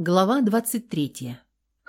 Глава 23.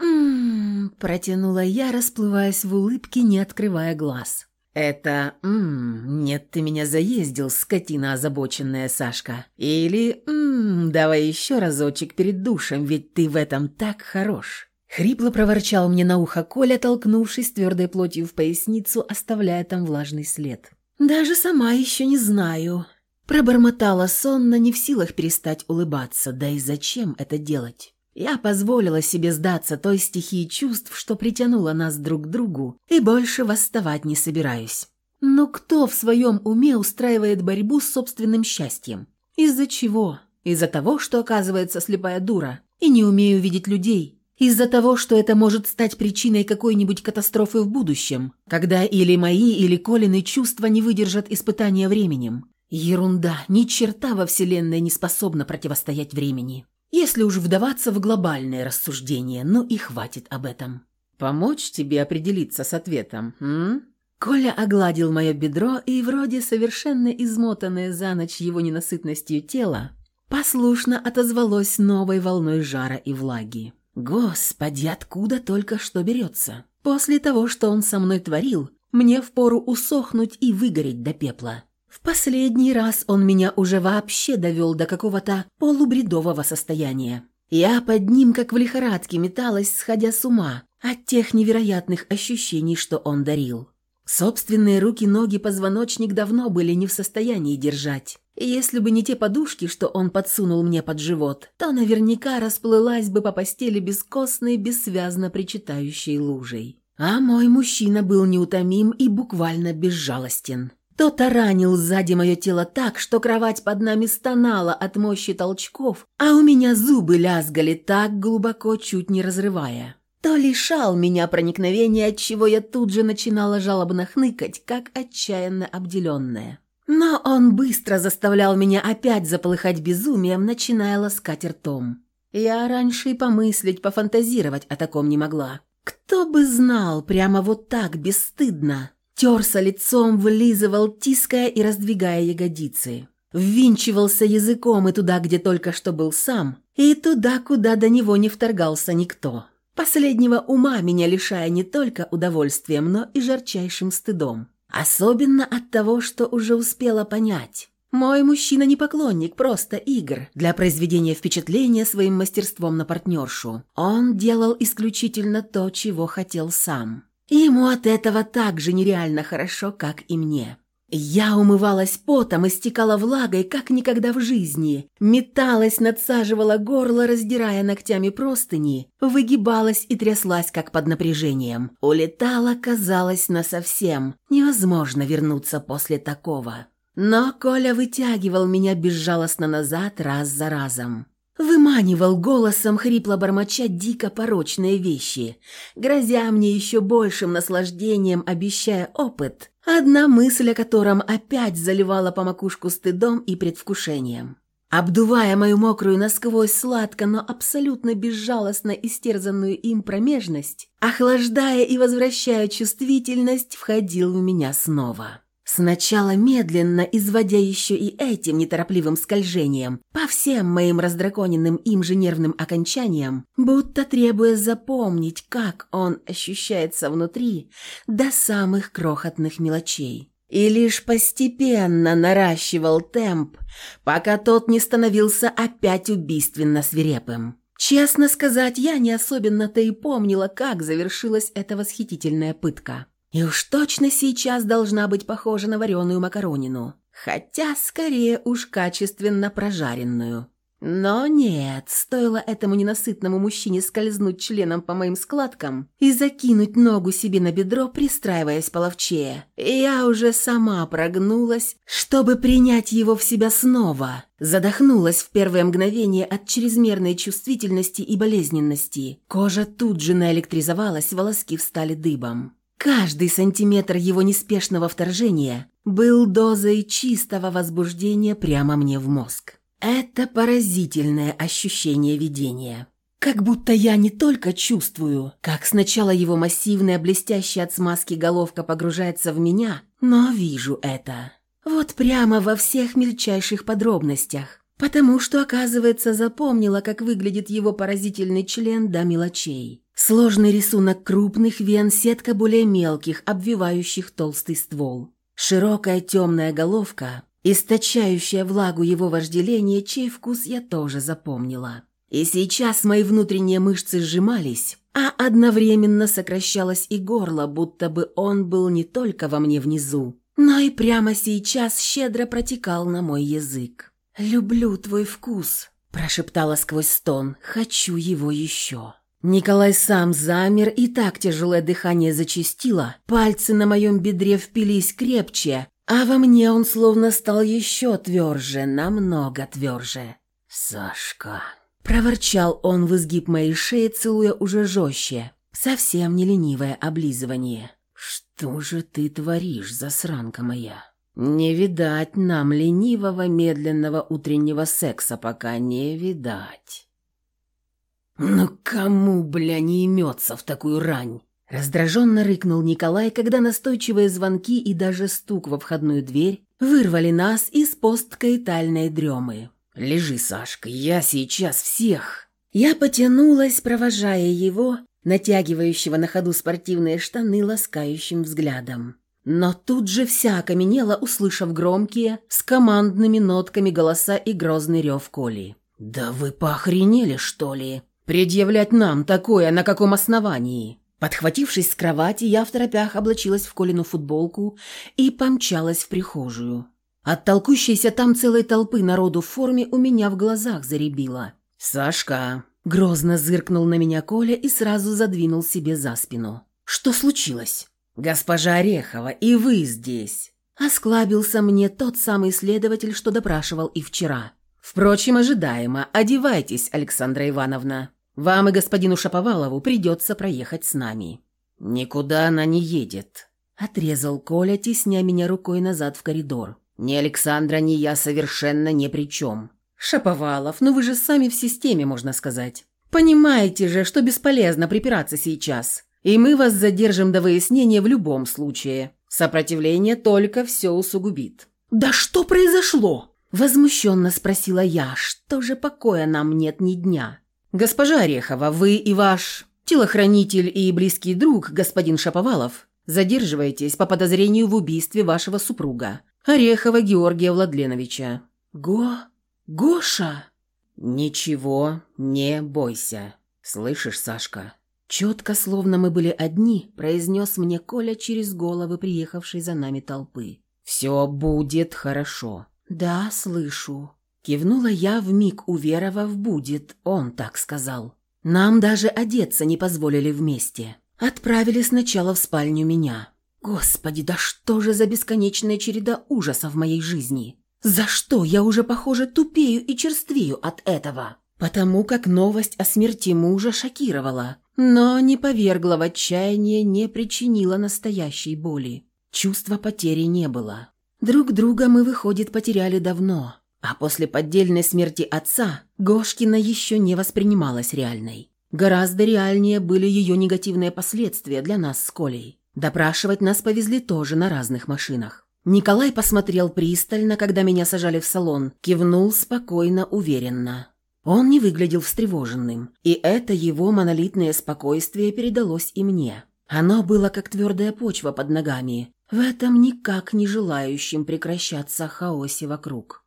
«М-м-м», протянула я, расплываясь в улыбке, не открывая глаз. «Это «м-м», нет, ты меня заездил, скотина озабоченная, Сашка. Или «м-м», давай еще разочек перед душем, ведь ты в этом так хорош». Хрипло проворчал мне на ухо Коля, толкнувшись твердой плотью в поясницу, оставляя там влажный след. «Даже сама еще не знаю». Пробормотала сонно, не в силах перестать улыбаться. Да и зачем это делать? Я позволила себе сдаться той стихии чувств, что притянула нас друг к другу, и больше восставать не собираюсь. Но кто в своем уме устраивает борьбу с собственным счастьем? Из-за чего? Из-за того, что оказывается слепая дура и не умею видеть людей. Из-за того, что это может стать причиной какой-нибудь катастрофы в будущем, когда или мои, или Колины чувства не выдержат испытания временем. Ерунда, ни черта во Вселенной не способна противостоять времени. Если уж вдаваться в глобальное рассуждение, ну и хватит об этом. «Помочь тебе определиться с ответом, м?» Коля огладил мое бедро, и вроде совершенно измотанное за ночь его ненасытностью тело, послушно отозвалось новой волной жара и влаги. Господи, откуда только что берется? После того, что он со мной творил, мне впору усохнуть и выгореть до пепла. В последний раз он меня уже вообще довел до какого-то полубредового состояния. Я под ним, как в лихорадке, металась, сходя с ума от тех невероятных ощущений, что он дарил. Собственные руки, ноги, позвоночник давно были не в состоянии держать. И если бы не те подушки, что он подсунул мне под живот, то наверняка расплылась бы по постели бескостной, бессвязно причитающей лужей. А мой мужчина был неутомим и буквально безжалостен. Кто-то ранил сзади мое тело так, что кровать под нами стонала от мощи толчков, а у меня зубы лязгали так глубоко, чуть не разрывая. То лишал меня проникновения, от чего я тут же начинала жалобно хныкать, как отчаянно обделенная. Но он быстро заставлял меня опять заполыхать безумием, начиная ласкать ртом. Я раньше и помыслить, пофантазировать о таком не могла. Кто бы знал, прямо вот так, бесстыдно, терся лицом, вылизывал, тиская и раздвигая ягодицы. Ввинчивался языком и туда, где только что был сам, и туда, куда до него не вторгался никто. Последнего ума меня лишая не только удовольствием, но и жарчайшим стыдом. Особенно от того, что уже успела понять. Мой мужчина не поклонник просто игр для произведения впечатления своим мастерством на партнершу. Он делал исключительно то, чего хотел сам. Ему от этого так же нереально хорошо, как и мне. Я умывалась потом, истекала влагой, как никогда в жизни, металась, надсаживала горло, раздирая ногтями простыни, выгибалась и тряслась, как под напряжением. Улетала, казалось, насовсем. Невозможно вернуться после такого. Но Коля вытягивал меня безжалостно назад раз за разом. Выманивал голосом, хрипло бормоча дико порочные вещи, грозя мне еще большим наслаждением, обещая опыт, одна мысль о котором опять заливала по макушку стыдом и предвкушением. Обдувая мою мокрую насквозь сладко, но абсолютно безжалостно истерзанную им промежность, охлаждая и возвращая чувствительность, входил в меня снова. Сначала медленно, изводя еще и этим неторопливым скольжением по всем моим раздраконенным им же нервным окончаниям, будто требуя запомнить, как он ощущается внутри до самых крохотных мелочей. И лишь постепенно наращивал темп, пока тот не становился опять убийственно свирепым. Честно сказать, я не особенно-то и помнила, как завершилась эта восхитительная пытка. И уж точно сейчас должна быть похожа на вареную макаронину. Хотя, скорее уж качественно прожаренную. Но нет, стоило этому ненасытному мужчине скользнуть членом по моим складкам и закинуть ногу себе на бедро, пристраиваясь половчее. Я уже сама прогнулась, чтобы принять его в себя снова. Задохнулась в первое мгновение от чрезмерной чувствительности и болезненности. Кожа тут же наэлектризовалась, волоски встали дыбом. Каждый сантиметр его неспешного вторжения был дозой чистого возбуждения прямо мне в мозг. Это поразительное ощущение видения. Как будто я не только чувствую, как сначала его массивная, блестящая от смазки головка погружается в меня, но вижу это. Вот прямо во всех мельчайших подробностях. потому что, оказывается, запомнила, как выглядит его поразительный член до мелочей. Сложный рисунок крупных вен, сетка более мелких, обвивающих толстый ствол. Широкая темная головка, источающая влагу его вожделения, чей вкус я тоже запомнила. И сейчас мои внутренние мышцы сжимались, а одновременно сокращалось и горло, будто бы он был не только во мне внизу, но и прямо сейчас щедро протекал на мой язык. «Люблю твой вкус», – прошептала сквозь стон, – «хочу его еще». Николай сам замер, и так тяжелое дыхание зачастило, пальцы на моем бедре впились крепче, а во мне он словно стал еще тверже, намного тверже. «Сашка!» – проворчал он в изгиб моей шеи, целуя уже жестче. Совсем не ленивое облизывание. «Что же ты творишь, засранка моя?» «Не видать нам ленивого медленного утреннего секса, пока не видать». «Ну кому, бля, не имется в такую рань?» Раздраженно рыкнул Николай, когда настойчивые звонки и даже стук во входную дверь вырвали нас из посткаитальной дремы. «Лежи, Сашка, я сейчас всех!» Я потянулась, провожая его, натягивающего на ходу спортивные штаны ласкающим взглядом. Но тут же вся окаменела, услышав громкие, с командными нотками голоса и грозный рев Коли. «Да вы поохренели, что ли?» Предъявлять нам такое на каком основании? Подхватившись с кровати, я в торопях облачилась в Колину футболку и помчалась в прихожую. От толкущейся там целой толпы народу в форме у меня в глазах заребило. «Сашка!» Грозно зыркнул на меня Коля и сразу задвинул себе за спину. «Что случилось?» «Госпожа Орехова, и вы здесь!» Осклабился мне тот самый следователь, что допрашивал и вчера. «Впрочем, ожидаемо. Одевайтесь, Александра Ивановна». Вам и господину Шаповалову придется проехать с нами». «Никуда она не едет», — отрезал Коля, тесня меня рукой назад в коридор. «Ни Александра, ни я совершенно ни при чем». «Шаповалов, ну вы же сами в системе, можно сказать. Понимаете же, что бесполезно припираться сейчас. И мы вас задержим до выяснения в любом случае. Сопротивление только все усугубит». «Да что произошло?» Возмущенно спросила я, что же покоя нам нет ни дня. «Госпожа Орехова, вы и ваш телохранитель и близкий друг, господин Шаповалов, задерживаетесь по подозрению в убийстве вашего супруга, Орехова Георгия Владленовича». «Го... Гоша?» «Ничего, не бойся. Слышишь, Сашка?» Четко, словно мы были одни, произнес мне Коля через головы приехавшей за нами толпы. «Все будет хорошо». «Да, слышу», Кивнула я, вмиг уверовав, будет, он так сказал. Нам даже одеться не позволили вместе. Отправили сначала в спальню меня. Господи, да что же за бесконечная череда ужаса в моей жизни? За что я уже, похоже, тупею и черствею от этого? Потому как новость о смерти мужа шокировала, но не повергла в отчаяние, не причинила настоящей боли. Чувства потери не было. Друг друга мы, выходит, потеряли давно, а после поддельной смерти отца Гошкина еще не воспринималась реальной. Гораздо реальнее были ее негативные последствия для нас с Колей. Допрашивать нас повезли тоже на разных машинах. Николай посмотрел пристально, когда меня сажали в салон, кивнул спокойно, уверенно. Он не выглядел встревоженным, и это его монолитное спокойствие передалось и мне. Оно было как твердая почва под ногами, в этом никак не желающем прекращаться хаосе вокруг.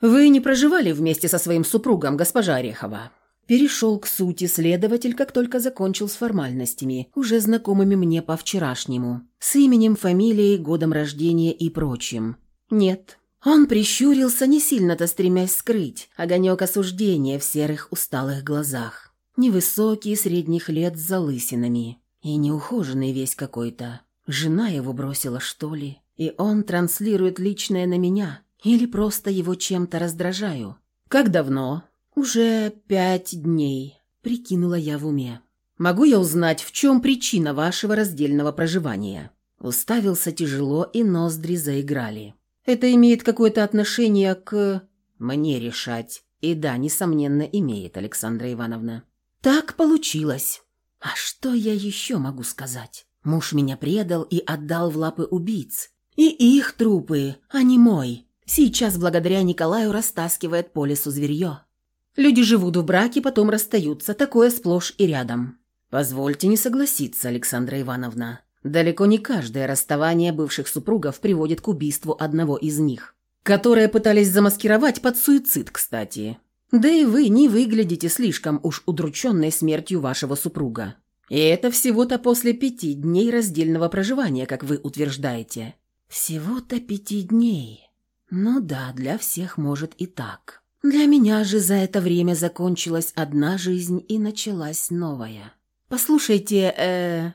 «Вы не проживали вместе со своим супругом, госпожа Орехова?» Перешел к сути следователь, как только закончил с формальностями, уже знакомыми мне по вчерашнему, с именем, фамилией, годом рождения и прочим. «Нет». Он прищурился, не сильно-то стремясь скрыть огонек осуждения в серых усталых глазах. Невысокий, средних лет с залысинами. И неухоженный весь какой-то. Жена его бросила, что ли? И он транслирует личное на меня, или просто его чем-то раздражаю? Как давно? Уже пять дней, прикинула я в уме. Могу я узнать, в чем причина вашего раздельного проживания? Уставился тяжело, и ноздри заиграли. Это имеет какое-то отношение к... Мне решать. И да, несомненно, имеет, Александра Ивановна. Так получилось. А что я еще могу сказать? Муж меня предал и отдал в лапы убийц. И их трупы, а не мой. Сейчас благодаря Николаю растаскивает по лесу зверье. Люди живут в браке, потом расстаются, такое сплошь и рядом. Позвольте не согласиться, Александра Ивановна. Далеко не каждое расставание бывших супругов приводит к убийству одного из них, которые пытались замаскировать под суицид, кстати. Да и вы не выглядите слишком уж удрученной смертью вашего супруга. И это всего-то после пяти дней раздельного проживания, как вы утверждаете. Всего-то пяти дней. Ну да, для всех может и так. Для меня же за это время закончилась одна жизнь и началась новая. Послушайте, э...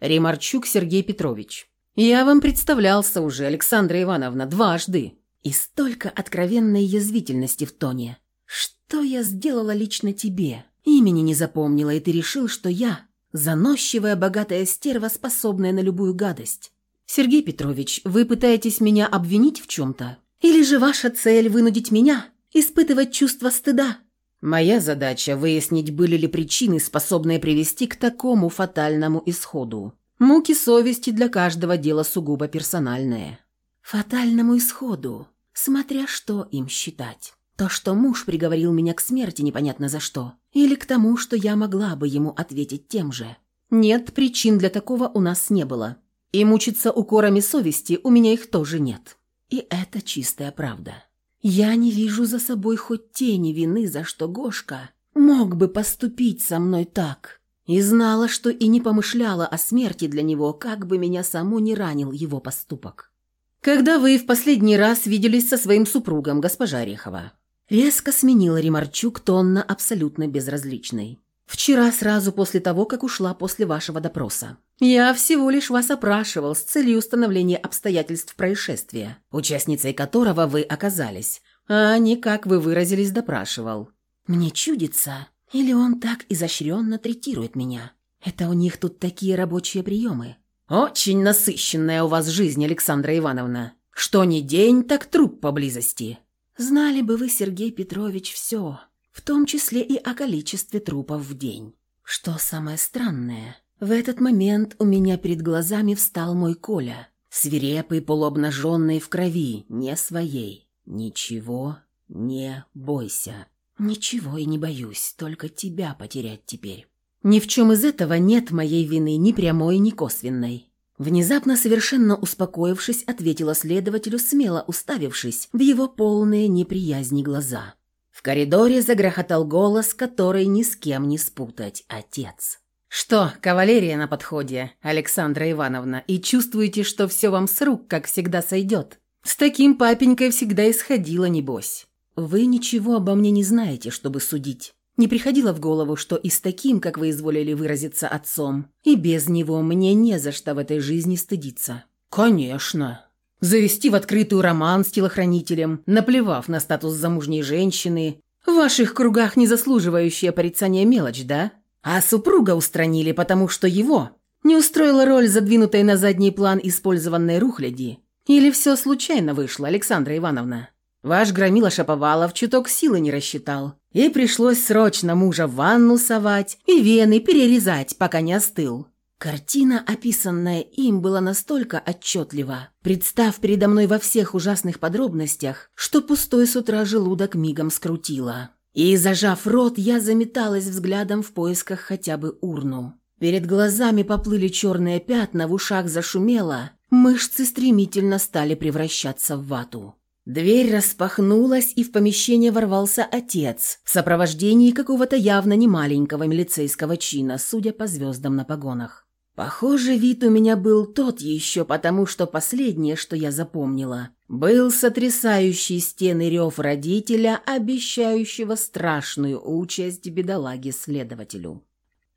Ремарчук Сергей Петрович. Я вам представлялся уже, Александра Ивановна, дважды. И столько откровенной язвительности в тоне. Что я сделала лично тебе? Имени не запомнила, и ты решил, что я Заносчивая, богатая стерва, способная на любую гадость. Сергей Петрович, вы пытаетесь меня обвинить в чем-то? Или же ваша цель вынудить меня испытывать чувство стыда? Моя задача – выяснить, были ли причины, способные привести к такому фатальному исходу. Муки совести для каждого дела сугубо персональные. Фатальному исходу, смотря что им считать. То, что муж приговорил меня к смерти непонятно за что. Или к тому, что я могла бы ему ответить тем же. Нет, причин для такого у нас не было. И мучиться укорами совести у меня их тоже нет. И это чистая правда. Я не вижу за собой хоть тени вины, за что Гошка мог бы поступить со мной так. И знала, что и не помышляла о смерти для него, как бы меня саму не ранил его поступок. «Когда вы в последний раз виделись со своим супругом, госпожа Орехова?» Резко сменила Ремарчук тонно абсолютно безразличной. «Вчера, сразу после того, как ушла после вашего допроса. Я всего лишь вас опрашивал с целью установления обстоятельств происшествия, участницей которого вы оказались, а не, как вы выразились, допрашивал. Мне чудится, или он так изощренно третирует меня? Это у них тут такие рабочие приемы». «Очень насыщенная у вас жизнь, Александра Ивановна. Что ни день, так труп поблизости. Знали бы вы, Сергей Петрович, все, в том числе и о количестве трупов в день. Что самое странное, в этот момент у меня перед глазами встал мой Коля, свирепый, полуобнаженный в крови, не своей. Ничего не бойся. Ничего и не боюсь, только тебя потерять теперь. Ни в чем из этого нет моей вины ни прямой, ни косвенной. Внезапно, совершенно успокоившись, ответила следователю, смело уставившись в его полные неприязни глаза. В коридоре загрохотал голос, который ни с кем не спутать. Отец. «Что, кавалерия на подходе, Александра Ивановна, и чувствуете, что все вам с рук, как всегда, сойдет? С таким папенькой всегда исходило, небось. Вы ничего обо мне не знаете, чтобы судить. Не приходило в голову, что и с таким, как вы изволили выразиться отцом, и без него мне не за что в этой жизни стыдиться. Конечно. Завести в открытую роман с телохранителем, наплевав на статус замужней женщины, в ваших кругах не заслуживающая порицания мелочь, да? А супруга устранили, потому что его не устроила роль задвинутой на задний план использованной рухляди. Или все случайно вышло, Александра Ивановна? Ваш громила Шаповалов чуток силы не рассчитал. И пришлось срочно мужа в ванну совать и вены перерезать, пока не остыл. Картина, описанная им, была настолько отчетлива, представ передо мной во всех ужасных подробностях, что пустой с утра желудок мигом скрутило. И, зажав рот, я заметалась взглядом в поисках хотя бы урну. Перед глазами поплыли черные пятна, в ушах зашумело, мышцы стремительно стали превращаться в вату. Дверь распахнулась, и в помещение ворвался отец в сопровождении какого-то явно немаленького милицейского чина, судя по звездам на погонах. Похоже, вид у меня был тот еще, потому что последнее, что я запомнила, был сотрясающий стены рев родителя, обещающего страшную участь бедолаге-следователю.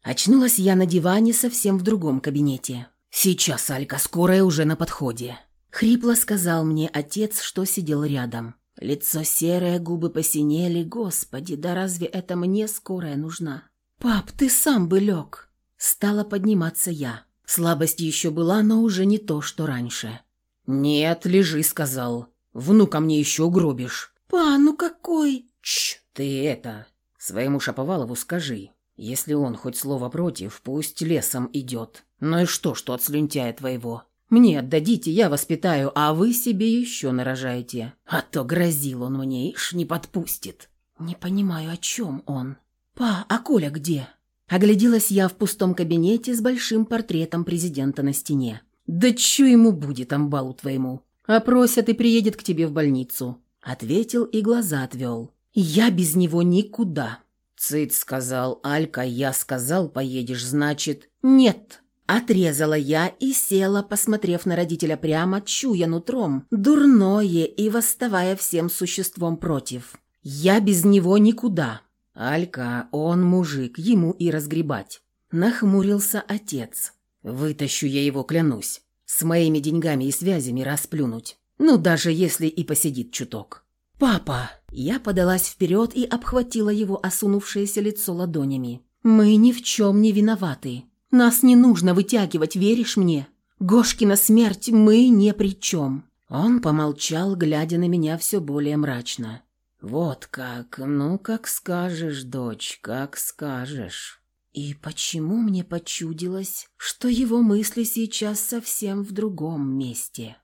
Очнулась я на диване совсем в другом кабинете. Сейчас, Алька, скорая уже на подходе. Хрипло сказал мне отец, что сидел рядом. Лицо серое, губы посинели. Господи, да разве это мне скорая нужна? Пап, ты сам бы лег. Стала подниматься я. Слабость еще была, но уже не то, что раньше. «Нет, лежи», — сказал. «Внука мне еще угробишь». «Па, ну какой?» «Чш, ты это...» Своему Шаповалову скажи. Если он хоть слово против, пусть лесом идет. Ну и что, что от слюнтяя твоего? Мне отдадите, я воспитаю, а вы себе еще нарожаете. А то грозил он мне, ишь, не подпустит». «Не понимаю, о чем он?» «Па, а Коля где?» Огляделась я в пустом кабинете с большим портретом президента на стене. «Да чё ему будет, амбалу твоему? Опросят и приедет к тебе в больницу», — ответил и глаза отвел. «Я без него никуда». «Цыц», — сказал Алька, — «я сказал, поедешь, значит...» «Нет», — отрезала я и села, посмотрев на родителя прямо, чуя нутром, дурное и восставая всем существом против. «Я без него никуда». «Алька, он мужик, ему и разгребать». Нахмурился отец. «Вытащу я его, клянусь. С моими деньгами и связями расплюнуть. Ну, даже если и посидит чуток». «Папа!» Я подалась вперед и обхватила его осунувшееся лицо ладонями. «Мы ни в чем не виноваты. Нас не нужно вытягивать, веришь мне? Гошкина смерть мы ни при чем». Он помолчал, глядя на меня все более мрачно. «Вот как, ну, как скажешь, дочь, как скажешь». И почему мне почудилось, что его мысли сейчас совсем в другом месте?